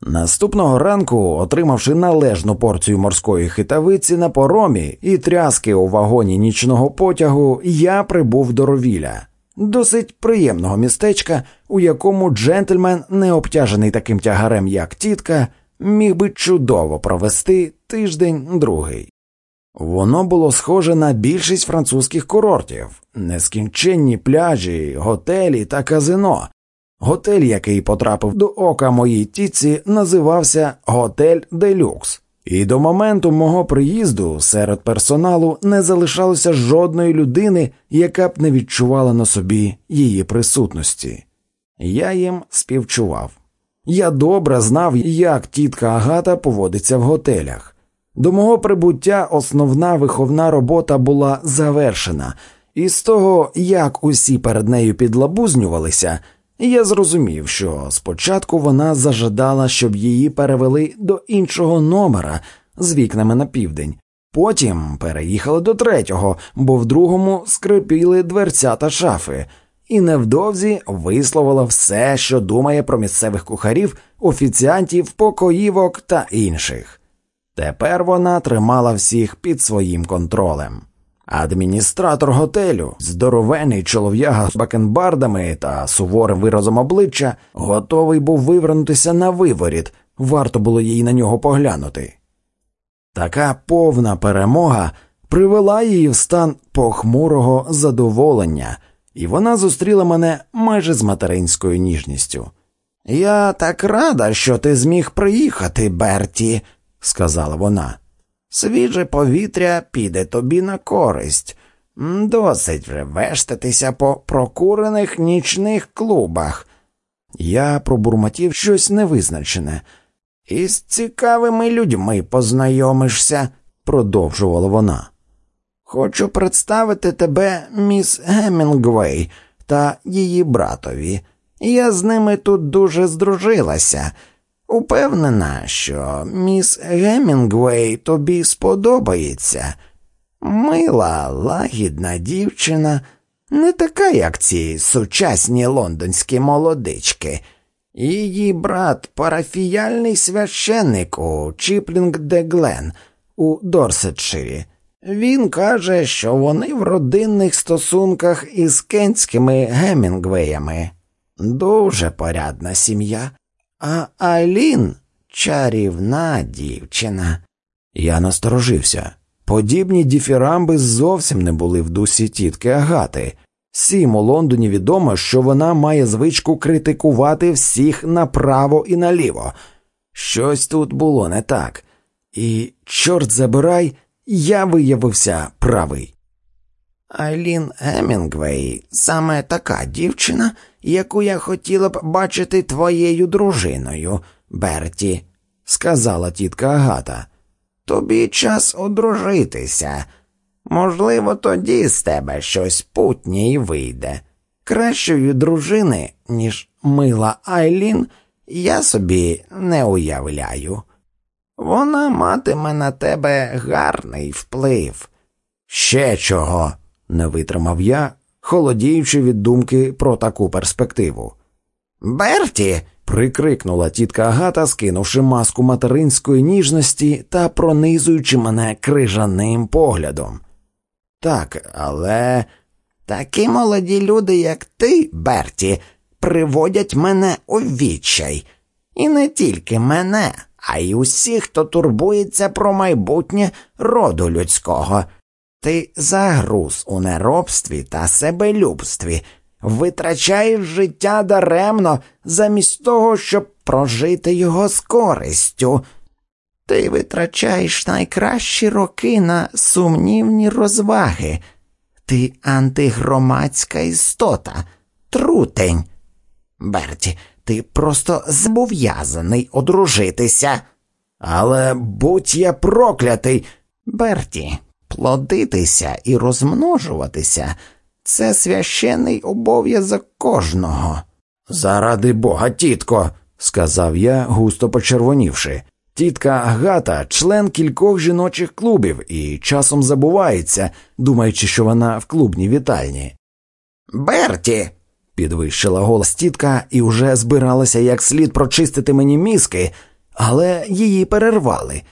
Наступного ранку, отримавши належну порцію морської хитавиці на поромі і тряски у вагоні нічного потягу, я прибув до Ровіля, досить приємного містечка, у якому джентльмен, не обтяжений таким тягарем, як тітка, міг би чудово провести тиждень другий. Воно було схоже на більшість французьких курортів, нескінченні пляжі, готелі та казино. Готель, який потрапив до ока моїй тітці, називався Готель Делюкс, і до моменту мого приїзду серед персоналу не залишалося жодної людини, яка б не відчувала на собі її присутності. Я їм співчував. Я добре знав, як тітка Агата поводиться в готелях. До мого прибуття основна виховна робота була завершена, і з того, як усі перед нею підлабузнювалися, я зрозумів, що спочатку вона зажадала, щоб її перевели до іншого номера з вікнами на південь. Потім переїхали до третього, бо в другому скрипіли дверця та шафи, і невдовзі висловила все, що думає про місцевих кухарів, офіціантів, покоївок та інших. Тепер вона тримала всіх під своїм контролем. Адміністратор готелю, здоровений чолов'яга з бакенбардами та суворим виразом обличчя, готовий був вивернутися на виворіт, варто було їй на нього поглянути. Така повна перемога привела її в стан похмурого задоволення, і вона зустріла мене майже з материнською ніжністю. Я так рада, що ти зміг приїхати, Берті, сказала вона. Свіже повітря піде тобі на користь. Досить вже вештатися по прокурених нічних клубах. Я пробурмотів щось невизначене. Із цікавими людьми познайомишся, продовжувала вона. Хочу представити тебе, міс Гемінгвей та її братові. Я з ними тут дуже здружилася. Упевнена, що міс Гемінгвей тобі сподобається. Мила, лагідна дівчина, не така, як ці сучасні лондонські молодички. Її брат парафіяльний священник у Чіплінг де Глен у Дорсетширі. Він каже, що вони в родинних стосунках із кентськими Гемінгвеями. Дуже порядна сім'я. А Айлін чарівна дівчина. Я насторожився. Подібні діфірамби зовсім не були в дусі тітки Агати. Всім у Лондоні відомо, що вона має звичку критикувати всіх направо і наліво. Щось тут було не так, і, чорт забирай, я виявився правий. Айлін Гемінгвей саме така дівчина, яку я хотіла б бачити твоєю дружиною, Берті, сказала тітка Агата. Тобі час одружитися. Можливо, тоді з тебе щось путнє й вийде. Кращої дружини, ніж мила Айлін, я собі не уявляю. Вона матиме на тебе гарний вплив. Ще чого, не витримав я, холодіючи від думки про таку перспективу. Берті. прикрикнула тітка Агата, скинувши маску материнської ніжності та пронизуючи мене крижаним поглядом. Так, але такі молоді люди, як ти, Берті, приводять мене у відчай. І не тільки мене, а й усіх, хто турбується про майбутнє роду людського. Ти загруз у неробстві та себелюбстві, витрачаєш життя даремно, замість того, щоб прожити його з користю. Ти витрачаєш найкращі роки на сумнівні розваги. Ти антигромадська істота, трутень. Берті, ти просто зобов'язаний одружитися. Але будь я проклятий, Берті, плодитися і розмножуватися це священний обов'язок кожного. Заради бога, тітко, сказав я, густо почервонівши. Тітка Агата член кількох жіночих клубів і часом забувається, думаючи, що вона в клубній вітальні. Берті, підвищила голос тітка і вже збиралася як слід прочистити мені мізки, але її перервали.